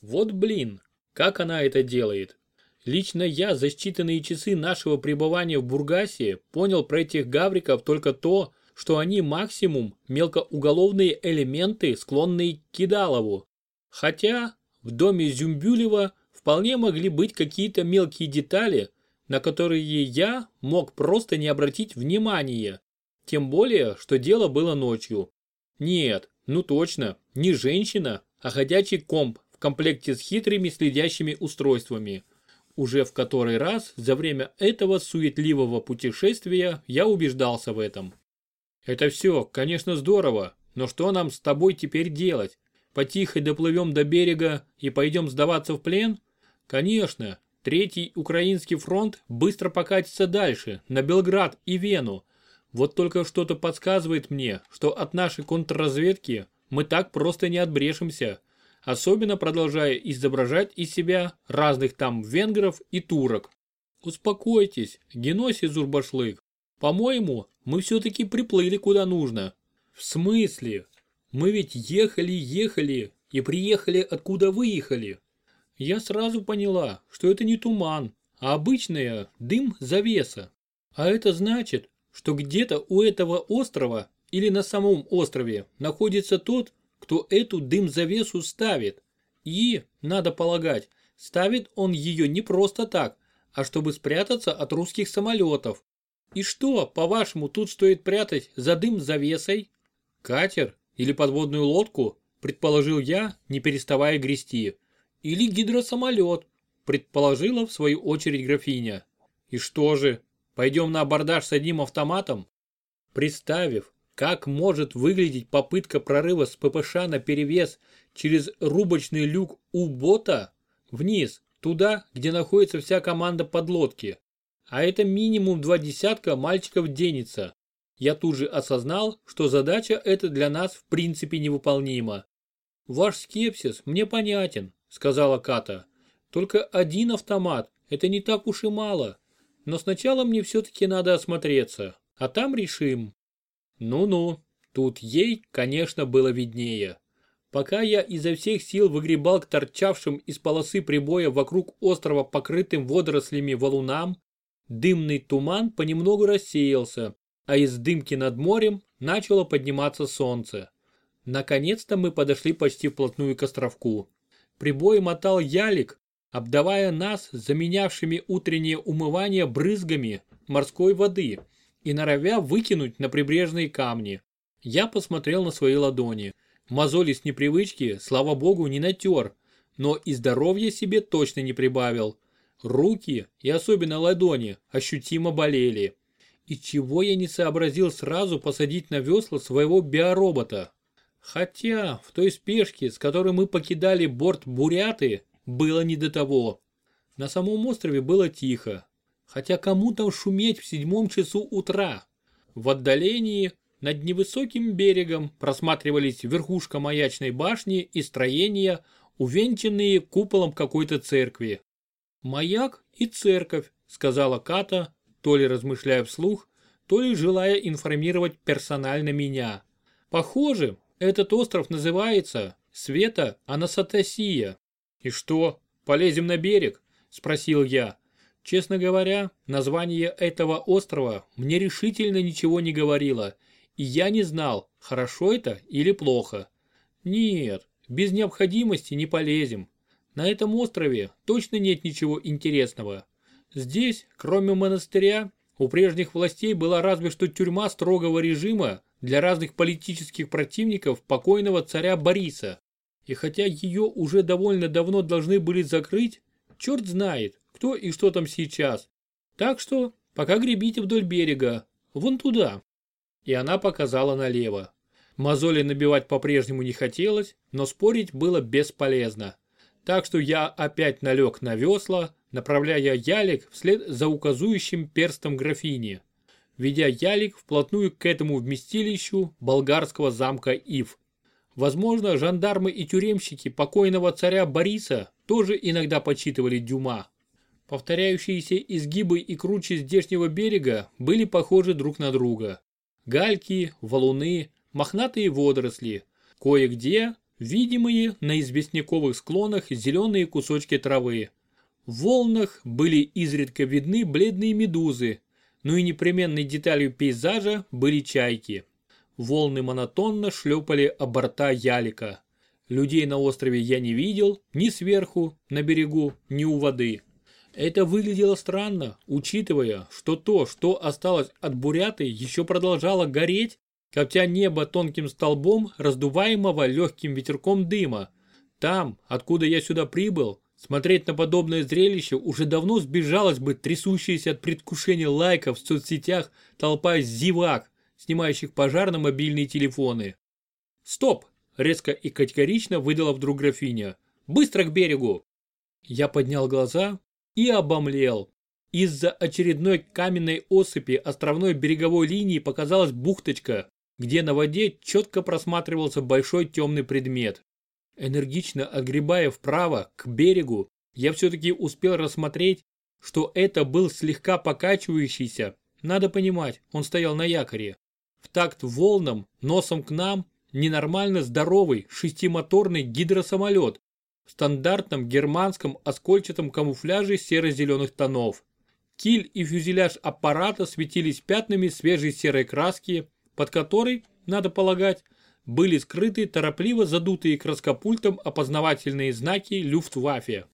Вот блин, как она это делает? Лично я за считанные часы нашего пребывания в Бургасе понял про этих гавриков только то, что они максимум мелкоуголовные элементы, склонные к Кидалову. Хотя в доме Зюмбюлева вполне могли быть какие-то мелкие детали, на которые я мог просто не обратить внимания. Тем более, что дело было ночью. Нет, ну точно, не женщина, а ходячий комп в комплекте с хитрыми следящими устройствами. Уже в который раз за время этого суетливого путешествия я убеждался в этом. Это все, конечно, здорово, но что нам с тобой теперь делать? Потихо доплывем до берега и пойдем сдаваться в плен? Конечно, Третий Украинский фронт быстро покатится дальше, на Белград и Вену. Вот только что-то подсказывает мне, что от нашей контрразведки мы так просто не отбрешемся, особенно продолжая изображать из себя разных там венгров и турок. Успокойтесь, Геносий Зурбашлык. По-моему, мы все-таки приплыли куда нужно. В смысле? Мы ведь ехали, ехали и приехали откуда выехали я сразу поняла, что это не туман, а обычная дым-завеса. А это значит, что где-то у этого острова или на самом острове находится тот, кто эту дым-завесу ставит. И, надо полагать, ставит он ее не просто так, а чтобы спрятаться от русских самолетов. И что, по-вашему, тут стоит прятать за дым-завесой? Катер или подводную лодку, предположил я, не переставая грести. Или гидросамолет, предположила в свою очередь графиня. И что же, пойдем на абордаж с одним автоматом? Представив, как может выглядеть попытка прорыва с ППШ на перевес через рубочный люк у бота вниз, туда, где находится вся команда подлодки. А это минимум два десятка мальчиков денется. Я тут же осознал, что задача эта для нас в принципе невыполнима. Ваш скепсис мне понятен, сказала Ката. Только один автомат, это не так уж и мало. Но сначала мне все-таки надо осмотреться, а там решим. Ну-ну, тут ей, конечно, было виднее. Пока я изо всех сил выгребал к торчавшим из полосы прибоя вокруг острова покрытым водорослями валунам, дымный туман понемногу рассеялся, а из дымки над морем начало подниматься солнце. Наконец-то мы подошли почти вплотную к островку. Прибой мотал ялик, обдавая нас заменявшими утреннее умывание брызгами морской воды и норовя выкинуть на прибрежные камни. Я посмотрел на свои ладони. Мозоли с непривычки, слава богу, не натер, но и здоровья себе точно не прибавил. Руки и особенно ладони ощутимо болели. И чего я не сообразил сразу посадить на весла своего биоробота? Хотя в той спешке, с которой мы покидали борт Буряты, было не до того. На самом острове было тихо. Хотя кому там шуметь в седьмом часу утра? В отдалении, над невысоким берегом, просматривались верхушка маячной башни и строения, увенчанные куполом какой-то церкви. «Маяк и церковь», — сказала Ката, то ли размышляя вслух, то ли желая информировать персонально меня. «Похоже, этот остров называется Света Анасатасия. И что, полезем на берег? Спросил я. Честно говоря, название этого острова мне решительно ничего не говорило, и я не знал, хорошо это или плохо. Нет, без необходимости не полезем. На этом острове точно нет ничего интересного. Здесь, кроме монастыря, у прежних властей была разве что тюрьма строгого режима для разных политических противников покойного царя Бориса. И хотя ее уже довольно давно должны были закрыть, черт знает, кто и что там сейчас. Так что пока гребите вдоль берега, вон туда. И она показала налево. Мозоли набивать по-прежнему не хотелось, но спорить было бесполезно. Так что я опять налег на весла, направляя ялик вслед за указующим перстом графини ведя ялик вплотную к этому вместилищу болгарского замка Ив. Возможно, жандармы и тюремщики покойного царя Бориса тоже иногда почитывали Дюма. Повторяющиеся изгибы и круче здешнего берега были похожи друг на друга. Гальки, валуны, мохнатые водоросли, кое-где видимые на известняковых склонах зеленые кусочки травы. В волнах были изредка видны бледные медузы, но и непременной деталью пейзажа были чайки. Волны монотонно шлепали о борта ялика. Людей на острове я не видел ни сверху, на берегу, ни у воды. Это выглядело странно, учитывая, что то, что осталось от буряты, еще продолжало гореть, коптя небо тонким столбом, раздуваемого легким ветерком дыма. Там, откуда я сюда прибыл, смотреть на подобное зрелище уже давно сбежалась бы трясущаяся от предвкушения лайков в соцсетях толпа зевак, снимающих пожар на мобильные телефоны. «Стоп!» – резко и категорично выдала вдруг графиня. «Быстро к берегу!» Я поднял глаза и обомлел. Из-за очередной каменной осыпи островной береговой линии показалась бухточка, где на воде четко просматривался большой темный предмет. Энергично огребая вправо, к берегу, я все-таки успел рассмотреть, что это был слегка покачивающийся, надо понимать, он стоял на якоре, в такт волнам, носом к нам, ненормально здоровый шестимоторный гидросамолет в стандартном германском оскольчатом камуфляже серо-зеленых тонов. Киль и фюзеляж аппарата светились пятнами свежей серой краски, под которой, надо полагать, были скрыты торопливо задутые краскопультом опознавательные знаки Люфтваффе.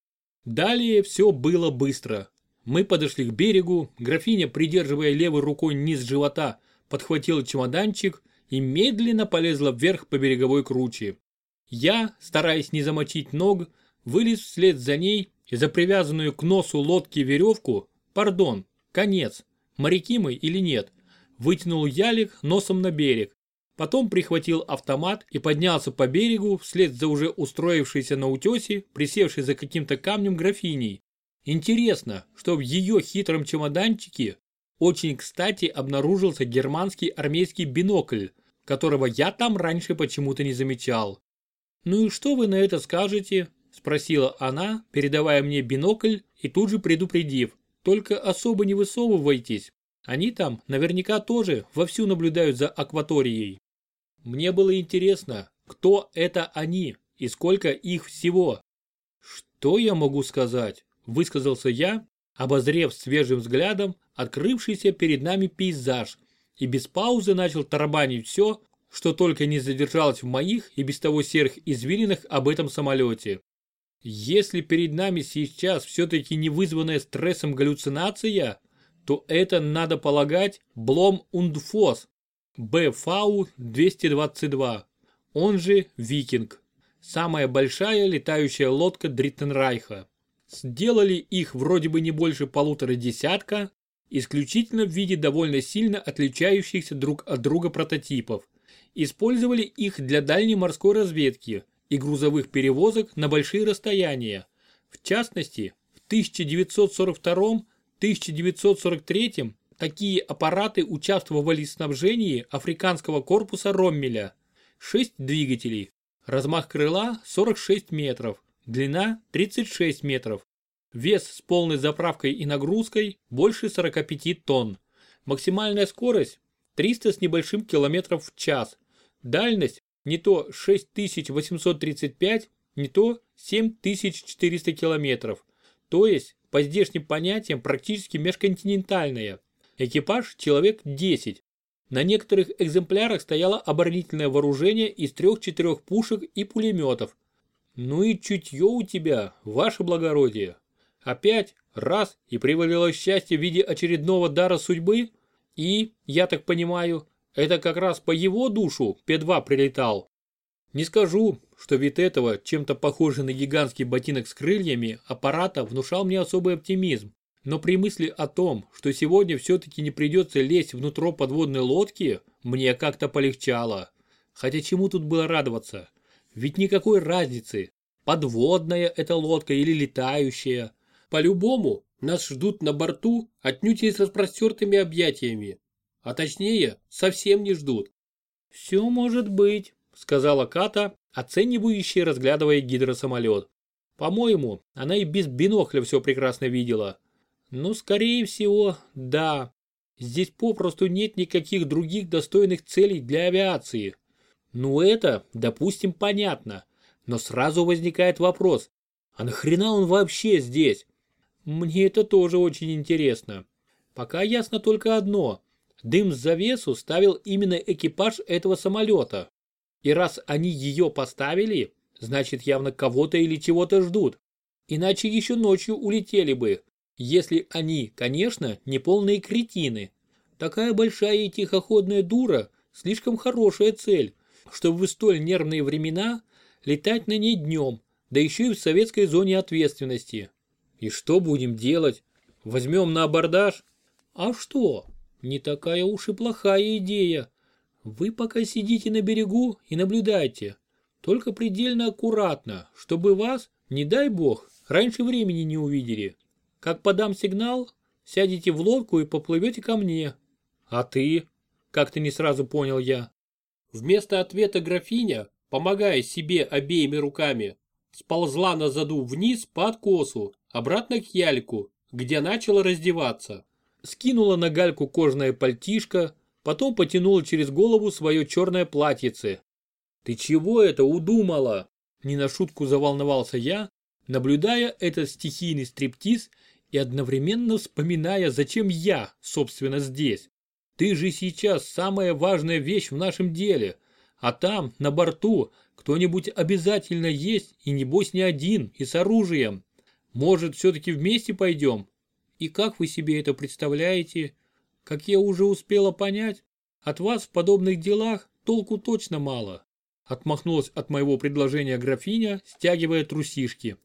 Далее все было быстро. Мы подошли к берегу, графиня, придерживая левой рукой низ живота, подхватила чемоданчик и медленно полезла вверх по береговой круче. Я, стараясь не замочить ног, вылез вслед за ней и за привязанную к носу лодки веревку, пардон, конец, моряки мы или нет, вытянул ялик носом на берег. Потом прихватил автомат и поднялся по берегу вслед за уже устроившейся на утесе, присевшей за каким-то камнем графиней. Интересно, что в ее хитром чемоданчике очень кстати обнаружился германский армейский бинокль, которого я там раньше почему-то не замечал. «Ну и что вы на это скажете?» – спросила она, передавая мне бинокль и тут же предупредив. «Только особо не высовывайтесь. Они там наверняка тоже вовсю наблюдают за акваторией». Мне было интересно, кто это они и сколько их всего. «Что я могу сказать?» – высказался я, обозрев свежим взглядом открывшийся перед нами пейзаж и без паузы начал тарабанить все, что только не задержалось в моих и без того серых извилинах об этом самолете. Если перед нами сейчас все-таки не вызванная стрессом галлюцинация, то это, надо полагать, Blohm und Voss, BV-222, он же Викинг, самая большая летающая лодка Дриттен Райха. Сделали их вроде бы не больше полутора десятка, исключительно в виде довольно сильно отличающихся друг от друга прототипов. Использовали их для дальней морской разведки и грузовых перевозок на большие расстояния. В частности, в 1942-1943 такие аппараты участвовали в снабжении африканского корпуса Роммеля. 6 двигателей, размах крыла 46 метров, длина 36 метров, Вес с полной заправкой и нагрузкой больше 45 тонн. Максимальная скорость 300 с небольшим километров в час. Дальность не то 6835, не то 7400 километров. То есть, по здешним понятиям, практически межконтинентальная. Экипаж человек 10. На некоторых экземплярах стояло оборонительное вооружение из трех-четырех пушек и пулеметов. Ну и чутье у тебя, ваше благородие. Опять, раз, и привалило счастье в виде очередного дара судьбы? И, я так понимаю, это как раз по его душу П-2 прилетал. Не скажу, что вид этого, чем-то похожий на гигантский ботинок с крыльями, аппарата внушал мне особый оптимизм. Но при мысли о том, что сегодня все-таки не придется лезть внутрь подводной лодки, мне как-то полегчало. Хотя чему тут было радоваться? Ведь никакой разницы, подводная эта лодка или летающая. По-любому, нас ждут на борту отнюдь не с распростертыми объятиями. А точнее, совсем не ждут. «Все может быть», — сказала Ката, оценивающая, разглядывая гидросамолет. По-моему, она и без бинокля все прекрасно видела. Ну, скорее всего, да. Здесь попросту нет никаких других достойных целей для авиации. Ну это, допустим, понятно. Но сразу возникает вопрос, а нахрена он вообще здесь? Мне это тоже очень интересно. Пока ясно только одно. Дым с завесу ставил именно экипаж этого самолета. И раз они ее поставили, значит явно кого-то или чего-то ждут. Иначе еще ночью улетели бы, если они, конечно, не полные кретины. Такая большая и тихоходная дура – слишком хорошая цель, чтобы в столь нервные времена летать на ней днем, да еще и в советской зоне ответственности. И что будем делать? Возьмем на абордаж? А что? Не такая уж и плохая идея. Вы пока сидите на берегу и наблюдайте. Только предельно аккуратно, чтобы вас, не дай бог, раньше времени не увидели. Как подам сигнал, сядете в лодку и поплывете ко мне. А ты? Как-то не сразу понял я. Вместо ответа графиня, помогая себе обеими руками, сползла на заду вниз по откосу, обратно к яльку, где начала раздеваться. Скинула на гальку кожное пальтишко, потом потянула через голову свое черное платьице. «Ты чего это удумала?» Не на шутку заволновался я, наблюдая этот стихийный стриптиз и одновременно вспоминая, зачем я, собственно, здесь. Ты же сейчас самая важная вещь в нашем деле, а там, на борту, кто-нибудь обязательно есть и небось не один, и с оружием. Может, все-таки вместе пойдем? И как вы себе это представляете? Как я уже успела понять, от вас в подобных делах толку точно мало. Отмахнулась от моего предложения графиня, стягивая трусишки.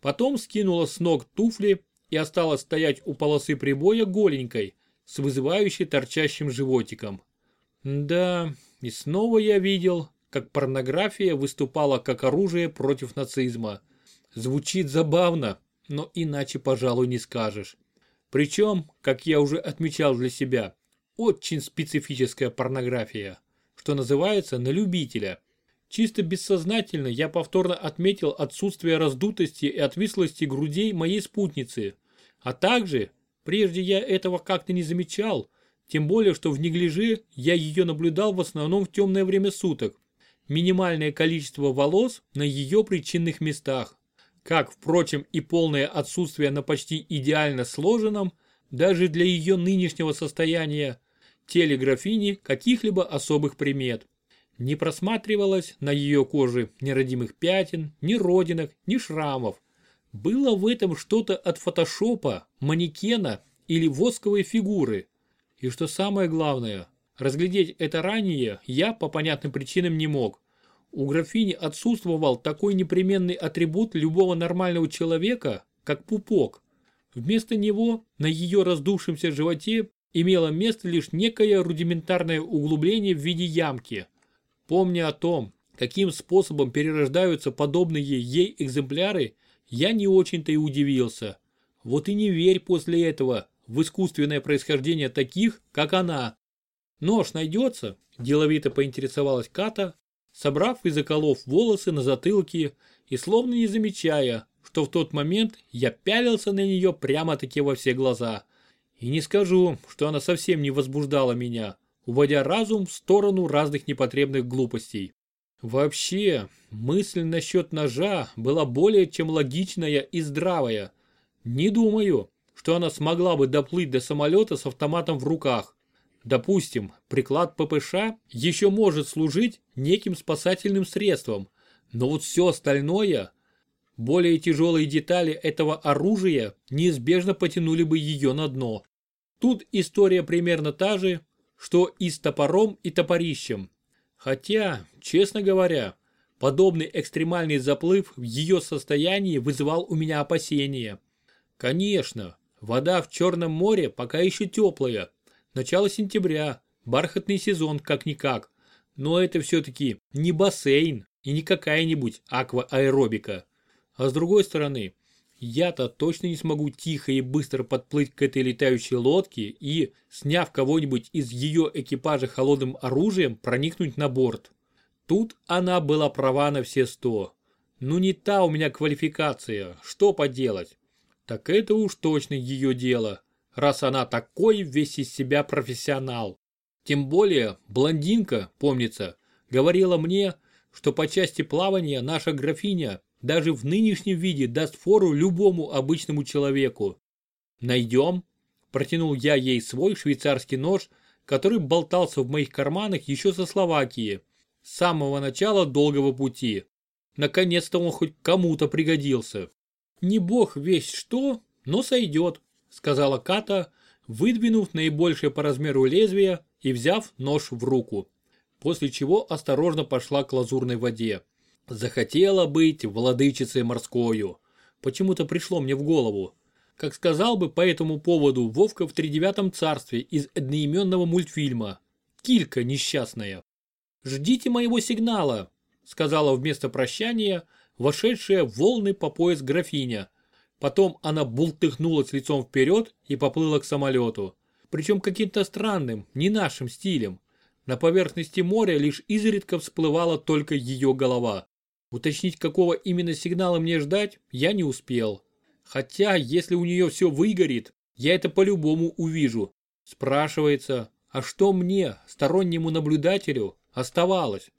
Потом скинула с ног туфли и осталась стоять у полосы прибоя голенькой, с вызывающе торчащим животиком. Да, и снова я видел, как порнография выступала как оружие против нацизма. Звучит забавно, но иначе, пожалуй, не скажешь. Причем, как я уже отмечал для себя, очень специфическая порнография, что называется на любителя. Чисто бессознательно я повторно отметил отсутствие раздутости и отвислости грудей моей спутницы, а также, прежде я этого как-то не замечал, тем более, что в неглиже я ее наблюдал в основном в темное время суток, минимальное количество волос на ее причинных местах как, впрочем, и полное отсутствие на почти идеально сложенном, даже для ее нынешнего состояния, теле графини каких-либо особых примет. Не просматривалось на ее коже ни родимых пятен, ни родинок, ни шрамов. Было в этом что-то от фотошопа, манекена или восковой фигуры. И что самое главное, разглядеть это ранее я по понятным причинам не мог. У графини отсутствовал такой непременный атрибут любого нормального человека, как пупок. Вместо него на ее раздувшемся животе имело место лишь некое рудиментарное углубление в виде ямки. Помня о том, каким способом перерождаются подобные ей экземпляры, я не очень-то и удивился. Вот и не верь после этого в искусственное происхождение таких, как она. Нож найдется? Деловито поинтересовалась Ката, собрав и заколов волосы на затылке и словно не замечая, что в тот момент я пялился на нее прямо-таки во все глаза. И не скажу, что она совсем не возбуждала меня, уводя разум в сторону разных непотребных глупостей. Вообще, мысль насчет ножа была более чем логичная и здравая. Не думаю, что она смогла бы доплыть до самолета с автоматом в руках. Допустим, приклад ППШ еще может служить неким спасательным средством, но вот все остальное, более тяжелые детали этого оружия неизбежно потянули бы ее на дно. Тут история примерно та же, что и с топором и топорищем. Хотя, честно говоря, подобный экстремальный заплыв в ее состоянии вызывал у меня опасения. Конечно, вода в Черном море пока еще теплая, Начало сентября, бархатный сезон как-никак. Но это все-таки не бассейн и не какая-нибудь аквааэробика. А с другой стороны, я-то точно не смогу тихо и быстро подплыть к этой летающей лодке и, сняв кого-нибудь из ее экипажа холодным оружием, проникнуть на борт. Тут она была права на все сто. Ну не та у меня квалификация, что поделать. Так это уж точно ее дело раз она такой весь из себя профессионал. Тем более блондинка, помнится, говорила мне, что по части плавания наша графиня даже в нынешнем виде даст фору любому обычному человеку. Найдем? Протянул я ей свой швейцарский нож, который болтался в моих карманах еще со Словакии, с самого начала долгого пути. Наконец-то он хоть кому-то пригодился. Не бог весь что, но сойдет, сказала Ката, выдвинув наибольшее по размеру лезвие и взяв нож в руку. После чего осторожно пошла к лазурной воде. Захотела быть владычицей морскою. Почему-то пришло мне в голову. Как сказал бы по этому поводу Вовка в тридевятом царстве из одноименного мультфильма. Килька несчастная. «Ждите моего сигнала», сказала вместо прощания вошедшая в волны по пояс графиня. Потом она бултыхнулась лицом вперед и поплыла к самолету. Причем каким-то странным, не нашим стилем. На поверхности моря лишь изредка всплывала только ее голова. Уточнить, какого именно сигнала мне ждать, я не успел. Хотя, если у нее все выгорит, я это по-любому увижу. Спрашивается, а что мне, стороннему наблюдателю, оставалось?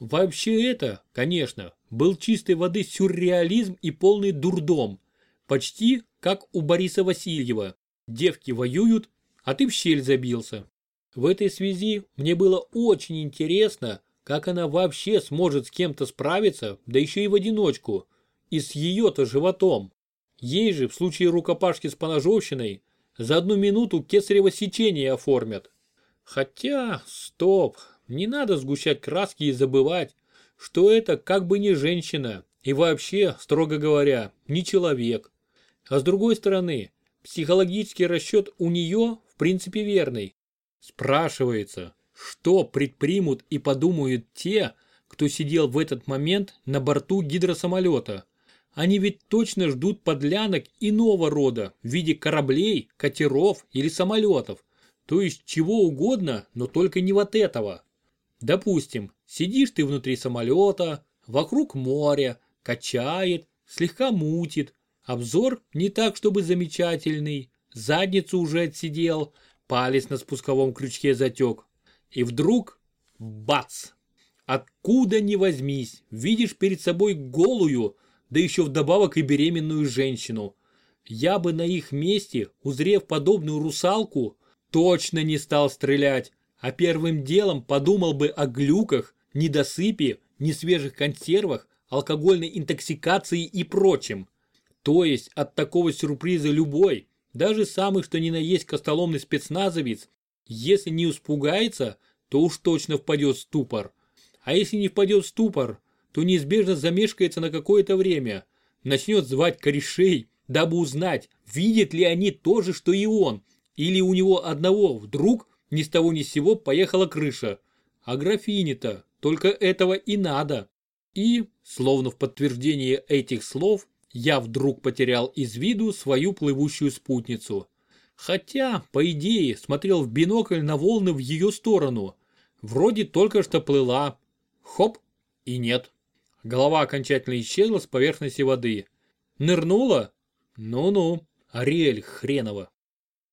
Вообще это, конечно, был чистой воды сюрреализм и полный дурдом. Почти как у Бориса Васильева. Девки воюют, а ты в щель забился. В этой связи мне было очень интересно, как она вообще сможет с кем-то справиться, да еще и в одиночку, и с ее-то животом. Ей же в случае рукопашки с поножовщиной за одну минуту кесарево сечение оформят. Хотя, стоп, не надо сгущать краски и забывать, что это как бы не женщина и вообще, строго говоря, не человек. А с другой стороны, психологический расчет у нее в принципе верный. Спрашивается, что предпримут и подумают те, кто сидел в этот момент на борту гидросамолета? Они ведь точно ждут подлянок иного рода в виде кораблей, катеров или самолетов. То есть чего угодно, но только не вот этого. Допустим, сидишь ты внутри самолета, вокруг моря, качает, слегка мутит, обзор не так чтобы замечательный, задницу уже отсидел, палец на спусковом крючке затек. И вдруг бац! Откуда ни возьмись, видишь перед собой голую, да еще вдобавок и беременную женщину. Я бы на их месте, узрев подобную русалку, точно не стал стрелять, а первым делом подумал бы о глюках, недосыпе, несвежих консервах, алкогольной интоксикации и прочем. То есть от такого сюрприза любой, даже самый что ни на есть костоломный спецназовец, если не испугается, то уж точно впадет в ступор. А если не впадет в ступор, то неизбежно замешкается на какое-то время, начнет звать корешей, дабы узнать, видят ли они то же, что и он, или у него одного вдруг ни с того ни с сего поехала крыша. А графине-то только этого и надо. И, словно в подтверждение этих слов, я вдруг потерял из виду свою плывущую спутницу. Хотя, по идее, смотрел в бинокль на волны в ее сторону. Вроде только что плыла. Хоп, и нет. Голова окончательно исчезла с поверхности воды. Нырнула? Ну-ну, Ариэль хренова.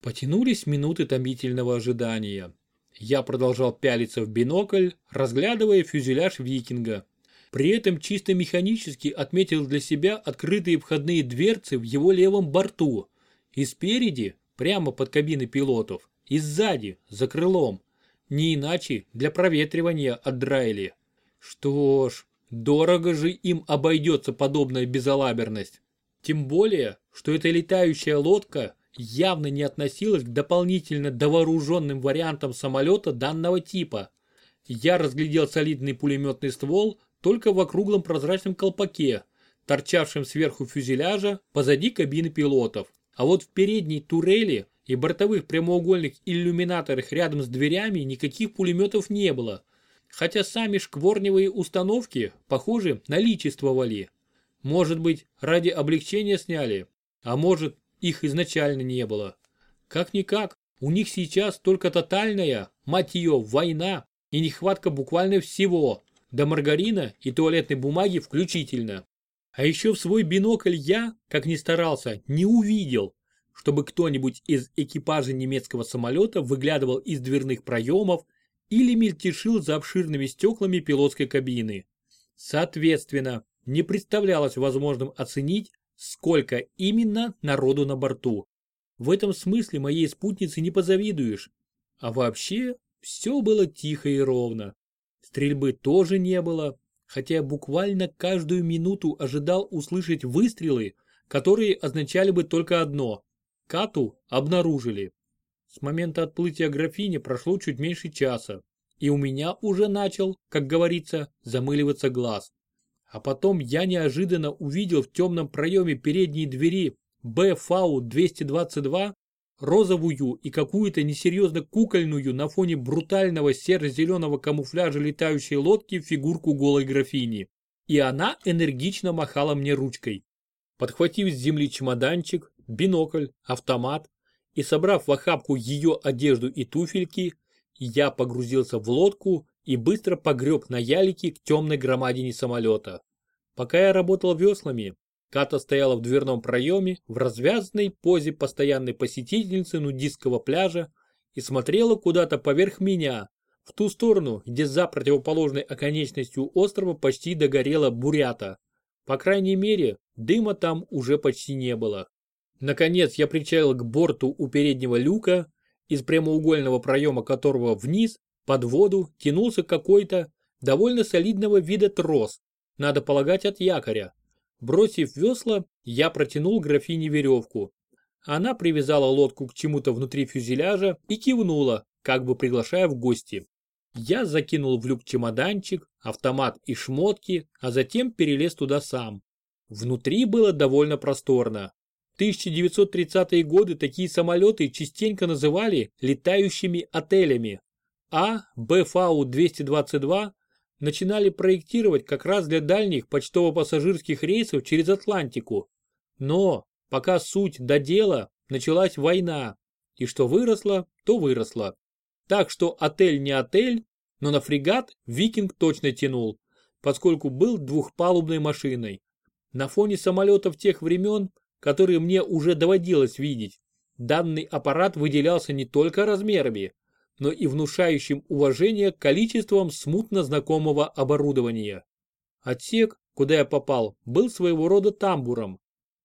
Потянулись минуты томительного ожидания. Я продолжал пялиться в бинокль, разглядывая фюзеляж викинга. При этом чисто механически отметил для себя открытые входные дверцы в его левом борту. И спереди, прямо под кабиной пилотов, и сзади, за крылом. Не иначе для проветривания отдраили. Что ж, дорого же им обойдется подобная безалаберность. Тем более, что эта летающая лодка явно не относилась к дополнительно довооруженным вариантам самолета данного типа. Я разглядел солидный пулеметный ствол только в округлом прозрачном колпаке, торчавшем сверху фюзеляжа позади кабины пилотов. А вот в передней турели и бортовых прямоугольных иллюминаторах рядом с дверями никаких пулеметов не было. Хотя сами шкворневые установки, похоже, наличествовали. Может быть, ради облегчения сняли, а может, их изначально не было. Как-никак, у них сейчас только тотальная, мать ее, война и нехватка буквально всего, до маргарина и туалетной бумаги включительно. А еще в свой бинокль я, как ни старался, не увидел, чтобы кто-нибудь из экипажа немецкого самолета выглядывал из дверных проемов или мельтешил за обширными стеклами пилотской кабины. Соответственно, не представлялось возможным оценить, сколько именно народу на борту. В этом смысле моей спутнице не позавидуешь. А вообще, все было тихо и ровно. Стрельбы тоже не было, хотя буквально каждую минуту ожидал услышать выстрелы, которые означали бы только одно – Кату обнаружили. С момента отплытия графини прошло чуть меньше часа, и у меня уже начал, как говорится, замыливаться глаз. А потом я неожиданно увидел в темном проеме передней двери БФАУ-222 розовую и какую-то несерьезно кукольную на фоне брутального серо-зеленого камуфляжа летающей лодки фигурку голой графини. И она энергично махала мне ручкой. Подхватив с земли чемоданчик, бинокль, автомат и собрав в охапку ее одежду и туфельки, я погрузился в лодку и быстро погреб на ялике к темной громадине самолета. Пока я работал веслами, Ката стояла в дверном проеме в развязанной позе постоянной посетительницы нудистского пляжа и смотрела куда-то поверх меня, в ту сторону, где за противоположной оконечностью острова почти догорела бурята. По крайней мере, дыма там уже почти не было. Наконец я причалил к борту у переднего люка, из прямоугольного проема которого вниз, под воду, тянулся какой-то довольно солидного вида трос, надо полагать от якоря. Бросив весла, я протянул графине веревку. Она привязала лодку к чему-то внутри фюзеляжа и кивнула, как бы приглашая в гости. Я закинул в люк чемоданчик, автомат и шмотки, а затем перелез туда сам. Внутри было довольно просторно. В 1930-е годы такие самолеты частенько называли летающими отелями. А БФАУ-222 начинали проектировать как раз для дальних почтово-пассажирских рейсов через Атлантику. Но, пока суть до дела, началась война, и что выросло, то выросло. Так что отель не отель, но на фрегат Викинг точно тянул, поскольку был двухпалубной машиной. На фоне самолетов тех времен, которые мне уже доводилось видеть, данный аппарат выделялся не только размерами, но и внушающим уважение количеством смутно знакомого оборудования. Отсек, куда я попал, был своего рода тамбуром.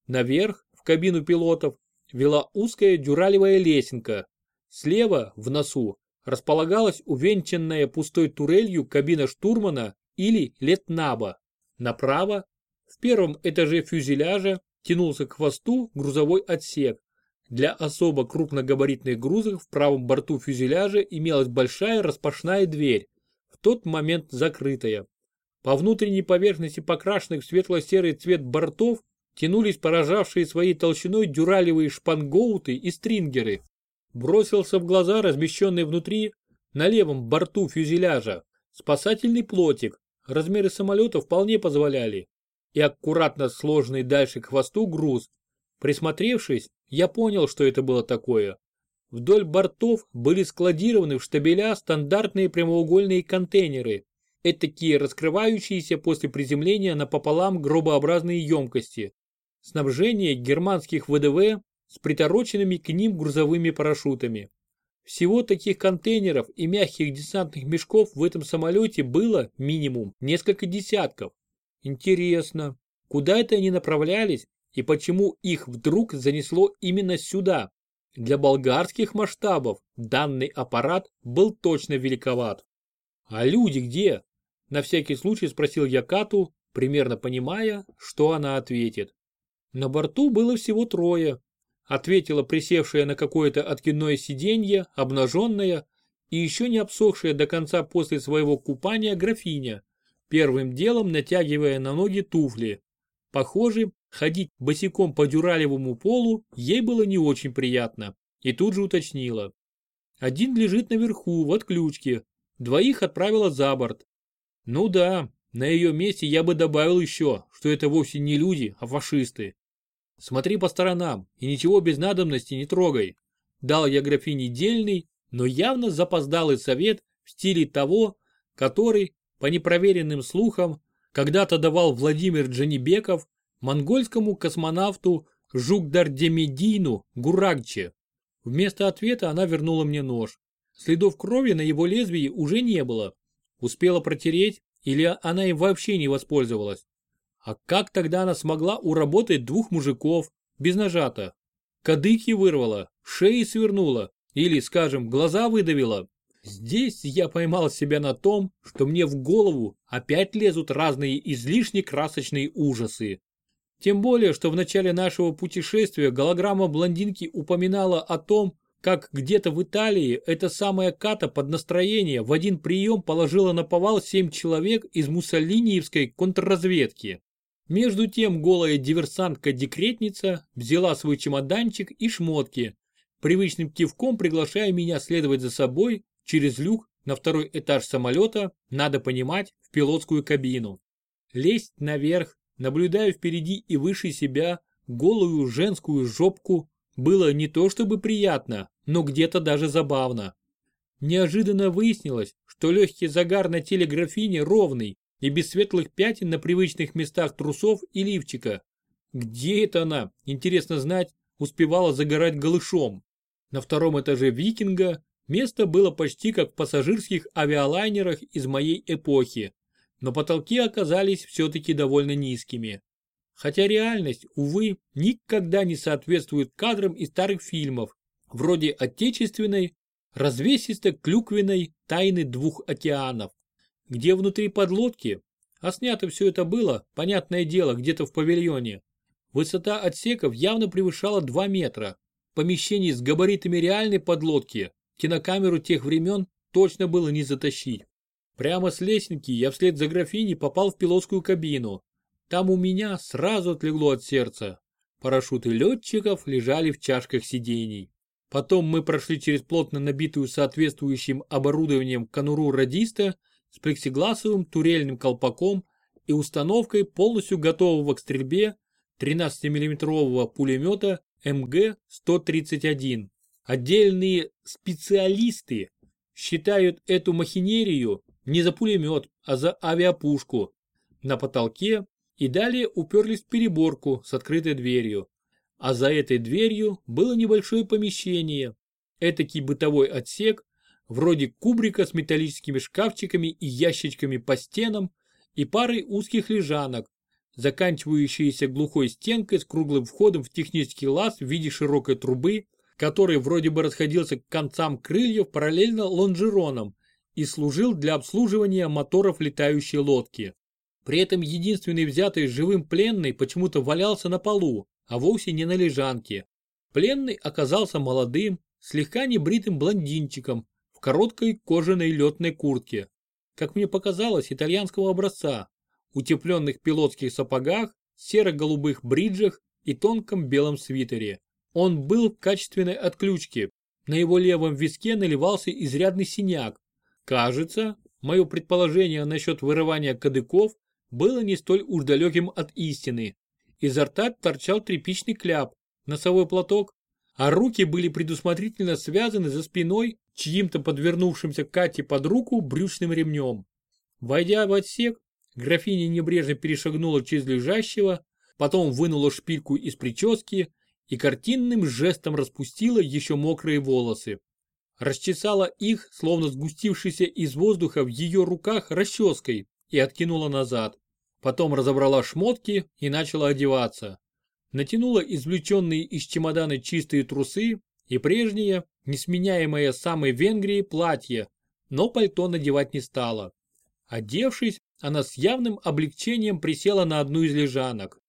Наверх, в кабину пилотов, вела узкая дюралевая лесенка. Слева, в носу, располагалась увенчанная пустой турелью кабина штурмана или летнаба. Направо, в первом этаже фюзеляжа, тянулся к хвосту грузовой отсек, для особо крупногабаритных грузов в правом борту фюзеляжа имелась большая распашная дверь, в тот момент закрытая. По внутренней поверхности покрашенных в светло-серый цвет бортов тянулись поражавшие своей толщиной дюралевые шпангоуты и стрингеры. Бросился в глаза размещенный внутри, на левом борту фюзеляжа, спасательный плотик, размеры самолета вполне позволяли, и аккуратно сложенный дальше к хвосту груз. Присмотревшись, я понял, что это было такое. Вдоль бортов были складированы в штабеля стандартные прямоугольные контейнеры, этакие раскрывающиеся после приземления напополам гробообразные емкости. Снабжение германских ВДВ с притороченными к ним грузовыми парашютами. Всего таких контейнеров и мягких десантных мешков в этом самолете было минимум несколько десятков. Интересно, куда это они направлялись и почему их вдруг занесло именно сюда. Для болгарских масштабов данный аппарат был точно великоват. А люди где? На всякий случай спросил я Кату, примерно понимая, что она ответит. На борту было всего трое. Ответила присевшая на какое-то откидное сиденье, обнаженная и еще не обсохшая до конца после своего купания графиня, первым делом натягивая на ноги туфли. Похоже, ходить босиком по дюралевому полу ей было не очень приятно, и тут же уточнила. Один лежит наверху, в отключке, двоих отправила за борт. Ну да, на ее месте я бы добавил еще, что это вовсе не люди, а фашисты. Смотри по сторонам и ничего без надобности не трогай. Дал я графине дельный, но явно запоздалый совет в стиле того, который, по непроверенным слухам, когда-то давал Владимир Джанибеков монгольскому космонавту Жугдардемедину Гурагче. Вместо ответа она вернула мне нож. Следов крови на его лезвии уже не было. Успела протереть Или она им вообще не воспользовалась? А как тогда она смогла уработать двух мужиков, без ножа-то? Кадыки вырвала, шеи свернула, или, скажем, глаза выдавила. Здесь я поймал себя на том, что мне в голову опять лезут разные излишне красочные ужасы. Тем более, что в начале нашего путешествия голограмма блондинки упоминала о том, как где-то в Италии эта самая Ката под настроение в один прием положила на повал семь человек из муссолиниевской контрразведки. Между тем голая диверсантка-декретница взяла свой чемоданчик и шмотки, привычным кивком приглашая меня следовать за собой через люк на второй этаж самолета, надо понимать, в пилотскую кабину. Лезть наверх, наблюдая впереди и выше себя голую женскую жопку, было не то чтобы приятно, но где-то даже забавно. Неожиданно выяснилось, что легкий загар на теле графини ровный и без светлых пятен на привычных местах трусов и лифчика. Где это она, интересно знать, успевала загорать голышом? На втором этаже викинга место было почти как в пассажирских авиалайнерах из моей эпохи, но потолки оказались все-таки довольно низкими. Хотя реальность, увы, никогда не соответствует кадрам из старых фильмов, вроде отечественной, развесисто-клюквенной «Тайны двух океанов», где внутри подлодки, а снято все это было, понятное дело, где-то в павильоне, высота отсеков явно превышала 2 метра. Помещений с габаритами реальной подлодки, кинокамеру тех времен точно было не затащить. Прямо с лестницы я вслед за графиней попал в пилотскую кабину. Там у меня сразу отлегло от сердца. Парашюты летчиков лежали в чашках сидений. Потом мы прошли через плотно набитую соответствующим оборудованием конуру радиста с плексигласовым турельным колпаком и установкой полностью готового к стрельбе 13-мм пулемета МГ-131. Отдельные специалисты считают эту махинерию не за пулемет, а за авиапушку. На потолке и далее уперлись в переборку с открытой дверью. А за этой дверью было небольшое помещение, этакий бытовой отсек, вроде кубрика с металлическими шкафчиками и ящичками по стенам и парой узких лежанок, заканчивающиеся глухой стенкой с круглым входом в технический лаз в виде широкой трубы, который вроде бы расходился к концам крыльев параллельно лонжеронам и служил для обслуживания моторов летающей лодки. При этом единственный взятый живым пленный почему-то валялся на полу, а вовсе не на лежанке. Пленный оказался молодым, слегка небритым блондинчиком в короткой кожаной летной куртке. Как мне показалось, итальянского образца, утепленных пилотских сапогах, серо-голубых бриджах и тонком белом свитере. Он был в качественной отключке. На его левом виске наливался изрядный синяк. Кажется, мое предположение насчет вырывания кадыков было не столь уж далеким от истины. Изо рта торчал тряпичный кляп, носовой платок, а руки были предусмотрительно связаны за спиной чьим-то подвернувшимся Кате под руку брючным ремнем. Войдя в отсек, графиня небрежно перешагнула через лежащего, потом вынула шпильку из прически и картинным жестом распустила еще мокрые волосы. Расчесала их, словно сгустившийся из воздуха в ее руках расческой, и откинула назад. Потом разобрала шмотки и начала одеваться. Натянула извлеченные из чемодана чистые трусы и прежнее, несменяемое самой Венгрии, платье, но пальто надевать не стала. Одевшись, она с явным облегчением присела на одну из лежанок.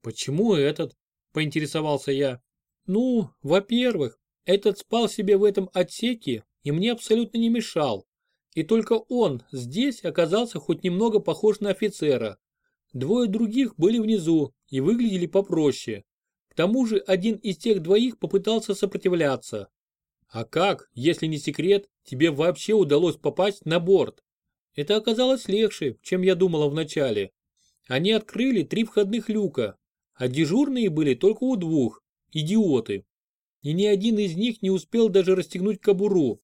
«Почему этот?» – поинтересовался я. «Ну, во-первых, этот спал себе в этом отсеке и мне абсолютно не мешал. И только он здесь оказался хоть немного похож на офицера. Двое других были внизу и выглядели попроще. К тому же один из тех двоих попытался сопротивляться. А как, если не секрет, тебе вообще удалось попасть на борт? Это оказалось легче, чем я думала вначале. Они открыли три входных люка, а дежурные были только у двух. Идиоты. И ни один из них не успел даже расстегнуть кобуру,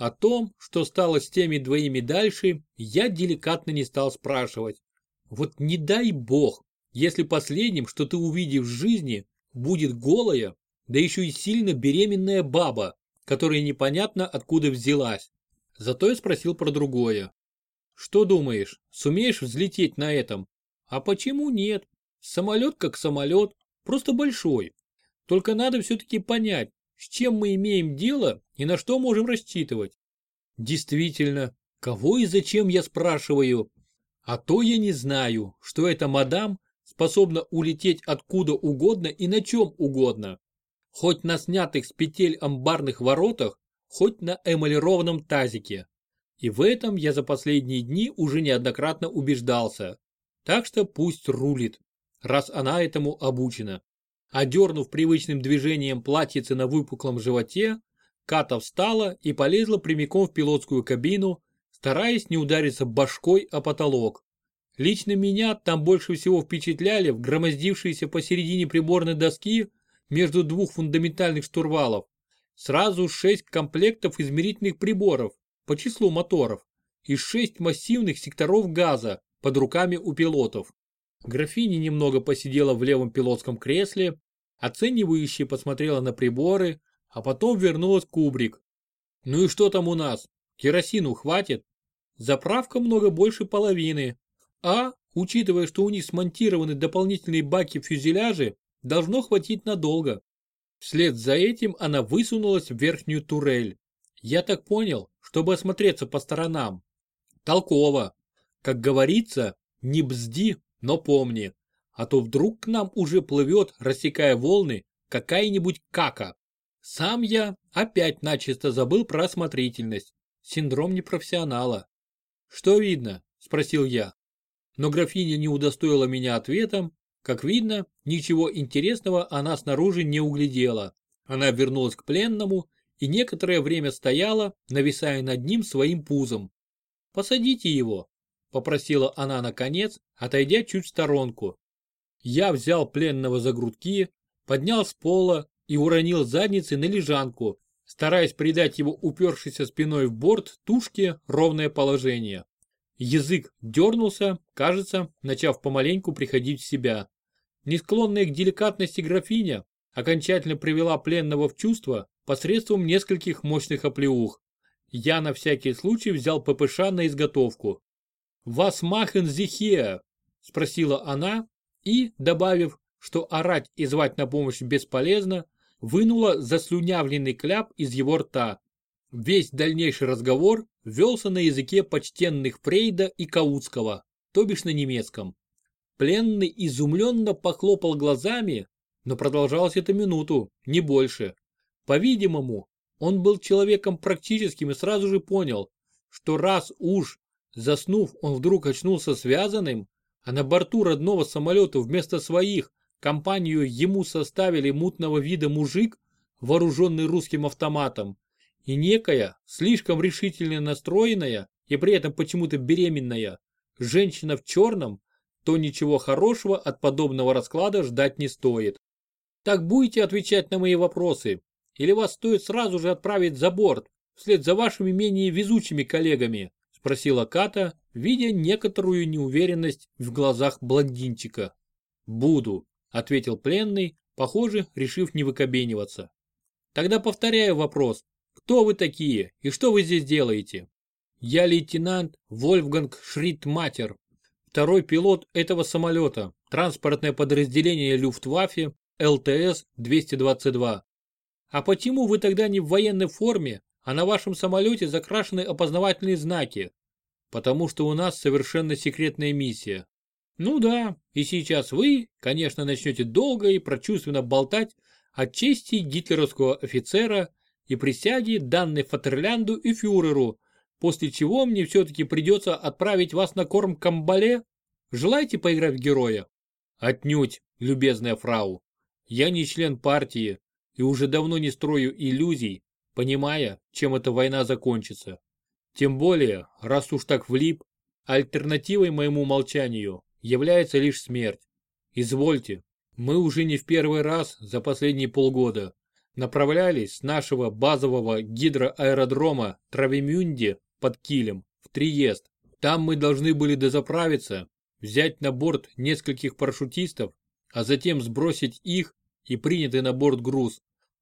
о том, что стало с теми двоими дальше, я деликатно не стал спрашивать. Вот не дай бог, если последним, что ты увидишь в жизни, будет голая, да еще и сильно беременная баба, которая непонятно откуда взялась. Зато я спросил про другое. Что думаешь, сумеешь взлететь на этом? А почему нет? Самолет как самолет, просто большой. Только надо все-таки понять, с чем мы имеем дело и на что можем рассчитывать. Действительно, кого и зачем я спрашиваю? А то я не знаю, что эта мадам способна улететь откуда угодно и на чем угодно. Хоть на снятых с петель амбарных воротах, хоть на эмалированном тазике. И в этом я за последние дни уже неоднократно убеждался. Так что пусть рулит, раз она этому обучена. Одернув привычным движением платьице на выпуклом животе, Ката встала и полезла прямиком в пилотскую кабину, стараясь не удариться башкой о потолок. Лично меня там больше всего впечатляли вгромоздившиеся посередине приборной доски между двух фундаментальных штурвалов сразу шесть комплектов измерительных приборов по числу моторов и шесть массивных секторов газа под руками у пилотов. Графиня немного посидела в левом пилотском кресле, оценивающе посмотрела на приборы, а потом вернулась кубрик. Ну и что там у нас? Керосину хватит? Заправка много больше половины. А, учитывая, что у них смонтированы дополнительные баки в фюзеляже, должно хватить надолго. Вслед за этим она высунулась в верхнюю турель. Я так понял, чтобы осмотреться по сторонам. Толково. Как говорится, не бзди, но помни, а то вдруг к нам уже плывет, рассекая волны, какая-нибудь кака. Сам я опять начисто забыл про осмотрительность. Синдром непрофессионала. «Что видно?» – спросил я. Но графиня не удостоила меня ответом. Как видно, ничего интересного она снаружи не углядела. Она вернулась к пленному и некоторое время стояла, нависая над ним своим пузом. «Посадите его», – попросила она наконец, отойдя чуть в сторонку. Я взял пленного за грудки, поднял с пола и уронил задницей на лежанку, стараясь придать его упершейся спиной в борт тушке ровное положение. Язык дернулся, кажется, начав помаленьку приходить в себя. Не склонная к деликатности графиня окончательно привела пленного в чувство посредством нескольких мощных оплеух. Я на всякий случай взял ППШ на изготовку. «Вас махен зихеа?» – спросила она и, добавив, что орать и звать на помощь бесполезно, вынула заслюнявленный кляп из его рта. Весь дальнейший разговор велся на языке почтенных Фрейда и Каутского, то бишь на немецком. Пленный изумленно похлопал глазами, но продолжалось это минуту, не больше. По-видимому, он был человеком практическим и сразу же понял, что раз уж Заснув, он вдруг очнулся связанным, а на борту родного самолета вместо своих компанию ему составили мутного вида мужик, вооруженный русским автоматом, и некая, слишком решительно настроенная и при этом почему-то беременная, женщина в черном, то ничего хорошего от подобного расклада ждать не стоит. Так будете отвечать на мои вопросы, или вас стоит сразу же отправить за борт, вслед за вашими менее везучими коллегами? Спросила Ката, видя некоторую неуверенность в глазах блондинчика. «Буду», — ответил пленный, похоже, решив не выкобениваться. «Тогда повторяю вопрос. Кто вы такие и что вы здесь делаете?» «Я лейтенант Вольфганг Шридматер, второй пилот этого самолета, транспортное подразделение Люфтваффе ЛТС-222. А почему вы тогда не в военной форме, а на вашем самолете закрашены опознавательные знаки, потому что у нас совершенно секретная миссия. Ну да, и сейчас вы, конечно, начнете долго и прочувственно болтать о чести гитлеровского офицера и присяге, данной Фатерлянду и фюреру, после чего мне все-таки придется отправить вас на корм камбале. Желаете поиграть в героя? Отнюдь, любезная фрау. Я не член партии и уже давно не строю иллюзий, понимая, чем эта война закончится. Тем более, раз уж так влип, альтернативой моему молчанию является лишь смерть. Извольте, мы уже не в первый раз за последние полгода направлялись с нашего базового гидроаэродрома Травемюнде под Килем в Триест. Там мы должны были дозаправиться, взять на борт нескольких парашютистов, а затем сбросить их и принятый на борт груз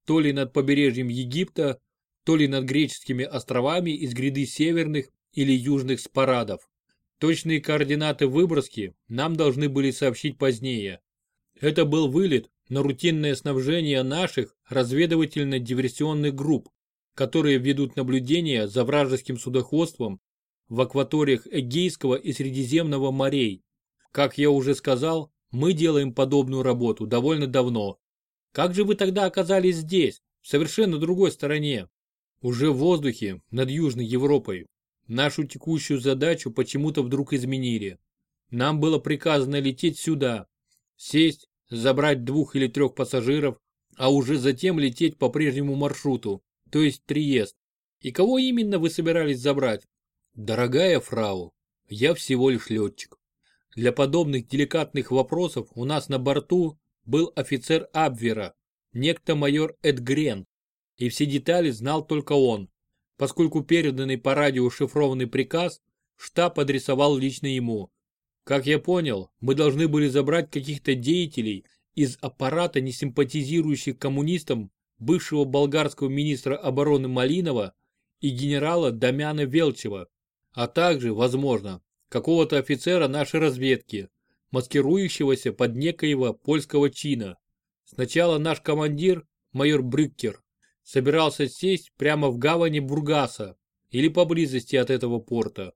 то ли над побережьем Египта, то ли над греческими островами из гряды северных или южных спарадов. Точные координаты выброски нам должны были сообщить позднее. Это был вылет на рутинное снабжение наших разведывательно-диверсионных групп, которые ведут наблюдение за вражеским судоходством в акваториях Эгейского и Средиземного морей. Как я уже сказал, мы делаем подобную работу довольно давно. Как же вы тогда оказались здесь, в совершенно другой стороне? Уже в воздухе, над Южной Европой. Нашу текущую задачу почему-то вдруг изменили. Нам было приказано лететь сюда, сесть, забрать двух или трех пассажиров, а уже затем лететь по прежнему маршруту, то есть Триест. И кого именно вы собирались забрать? Дорогая фрау, я всего лишь летчик. Для подобных деликатных вопросов у нас на борту был офицер Абвера, некто майор Эдгрен, и все детали знал только он поскольку переданный по радио шифрованный приказ штаб адресовал лично ему. Как я понял, мы должны были забрать каких-то деятелей из аппарата, не симпатизирующих коммунистам, бывшего болгарского министра обороны Малинова и генерала Дамяна Велчева, а также, возможно, какого-то офицера нашей разведки, маскирующегося под некоего польского чина. Сначала наш командир, майор Брюккер, собирался сесть прямо в гавани Бургаса или поблизости от этого порта.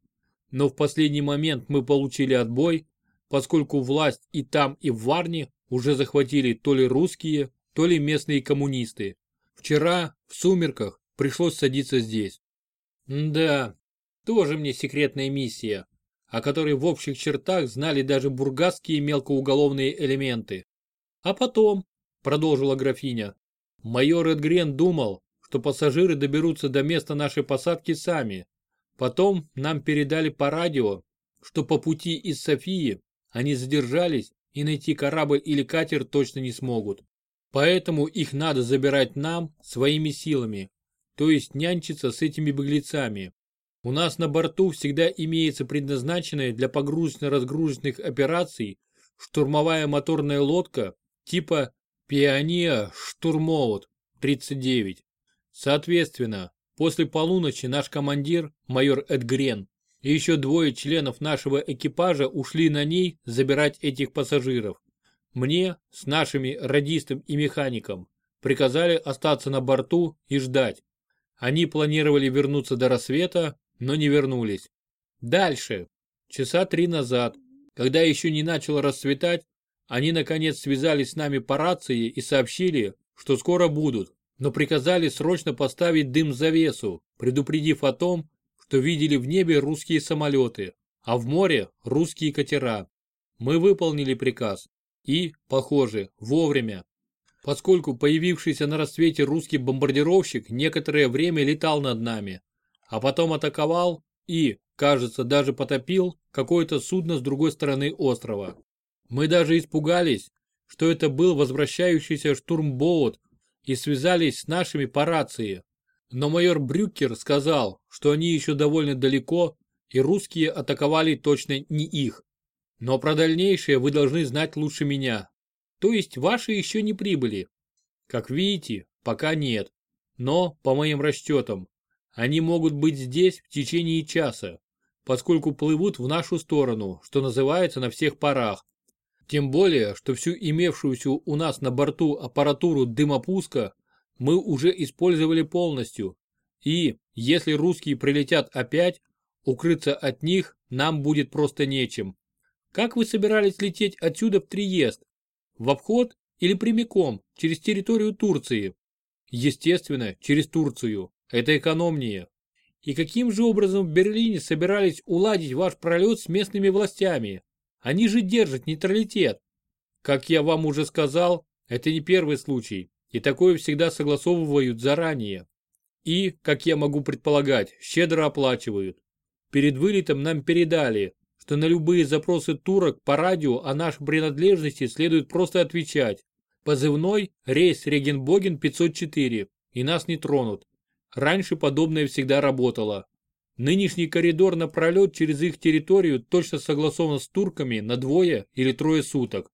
Но в последний момент мы получили отбой, поскольку власть и там, и в Варне уже захватили то ли русские, то ли местные коммунисты. Вчера, в сумерках, пришлось садиться здесь. да, тоже мне секретная миссия, о которой в общих чертах знали даже бургасские мелкоуголовные элементы. А потом, продолжила графиня, Майор Эдгрен думал, что пассажиры доберутся до места нашей посадки сами. Потом нам передали по радио, что по пути из Софии они задержались и найти корабль или катер точно не смогут. Поэтому их надо забирать нам своими силами, то есть нянчиться с этими беглецами. У нас на борту всегда имеется предназначенная для погрузочно-разгрузочных операций штурмовая моторная лодка типа Пионер штурмовод 39. Соответственно, после полуночи наш командир, майор Эдгрен, и еще двое членов нашего экипажа ушли на ней забирать этих пассажиров. Мне с нашими радистом и механиком приказали остаться на борту и ждать. Они планировали вернуться до рассвета, но не вернулись. Дальше, часа три назад, когда еще не начало расцветать, они наконец связались с нами по рации и сообщили, что скоро будут, но приказали срочно поставить дым-завесу, предупредив о том, что видели в небе русские самолеты, а в море русские катера. Мы выполнили приказ. И, похоже, вовремя. Поскольку появившийся на рассвете русский бомбардировщик некоторое время летал над нами, а потом атаковал и, кажется, даже потопил какое-то судно с другой стороны острова. Мы даже испугались, что это был возвращающийся штурмбоот и связались с нашими по рации. Но майор Брюкер сказал, что они еще довольно далеко и русские атаковали точно не их. Но про дальнейшее вы должны знать лучше меня. То есть ваши еще не прибыли. Как видите, пока нет. Но, по моим расчетам, они могут быть здесь в течение часа, поскольку плывут в нашу сторону, что называется на всех парах. Тем более, что всю имевшуюся у нас на борту аппаратуру дымопуска мы уже использовали полностью. И, если русские прилетят опять, укрыться от них нам будет просто нечем. Как вы собирались лететь отсюда в Триест? В обход или прямиком, через территорию Турции? Естественно, через Турцию. Это экономнее. И каким же образом в Берлине собирались уладить ваш пролет с местными властями? Они же держат нейтралитет. Как я вам уже сказал, это не первый случай, и такое всегда согласовывают заранее. И, как я могу предполагать, щедро оплачивают. Перед вылетом нам передали, что на любые запросы турок по радио о нашей принадлежности следует просто отвечать. Позывной рейс Регенбоген 504, и нас не тронут. Раньше подобное всегда работало. Нынешний коридор на пролет через их территорию точно согласован с турками на двое или трое суток.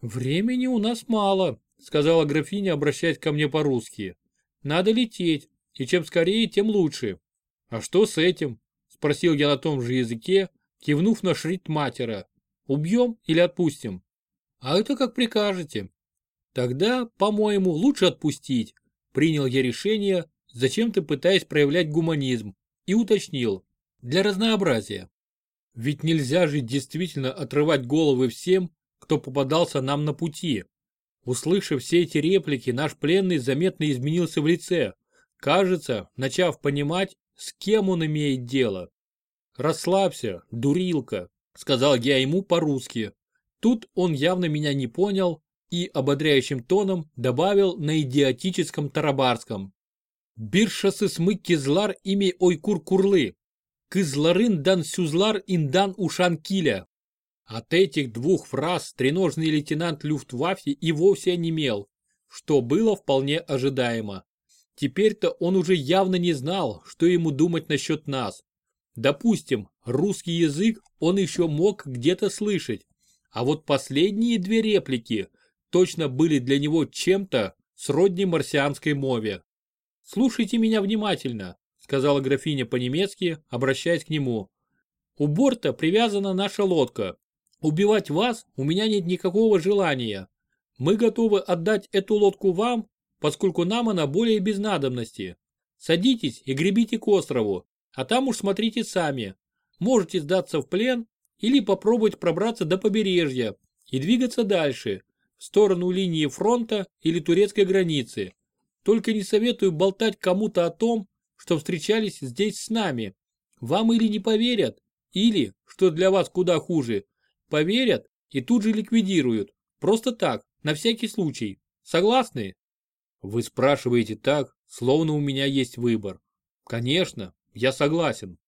«Времени у нас мало», — сказала графиня, обращаясь ко мне по-русски. «Надо лететь, и чем скорее, тем лучше». «А что с этим?» — спросил я на том же языке, кивнув на шрифт-матера. Убьем или отпустим? А это как прикажете. Тогда, по-моему, лучше отпустить. Принял я решение, зачем-то пытаясь проявлять гуманизм, и уточнил. Для разнообразия. Ведь нельзя же действительно отрывать головы всем, кто попадался нам на пути. Услышав все эти реплики, наш пленный заметно изменился в лице, кажется, начав понимать, с кем он имеет дело. «Расслабься, дурилка», — сказал я ему по-русски. Тут он явно меня не понял и ободряющим тоном добавил на идиотическом тарабарском. «Биршасы смык кизлар ими ойкур-курлы, кызларын дан сюзлар индан ушанкиля». От этих двух фраз треножный лейтенант Люфтваффе и вовсе онемел, что было вполне ожидаемо. Теперь-то он уже явно не знал, что ему думать насчет нас. Допустим, русский язык он еще мог где-то слышать, а вот последние две реплики точно были для него чем-то сродни марсианской мове. «Слушайте меня внимательно», — сказала графиня по-немецки, обращаясь к нему. «У борта привязана наша лодка, Убивать вас у меня нет никакого желания. Мы готовы отдать эту лодку вам, поскольку нам она более без надобности. Садитесь и гребите к острову, а там уж смотрите сами. Можете сдаться в плен или попробовать пробраться до побережья и двигаться дальше, в сторону линии фронта или турецкой границы. Только не советую болтать кому-то о том, что встречались здесь с нами. Вам или не поверят, или, что для вас куда хуже, Поверят и тут же ликвидируют. Просто так, на всякий случай. Согласны? Вы спрашиваете так, словно у меня есть выбор. Конечно, я согласен.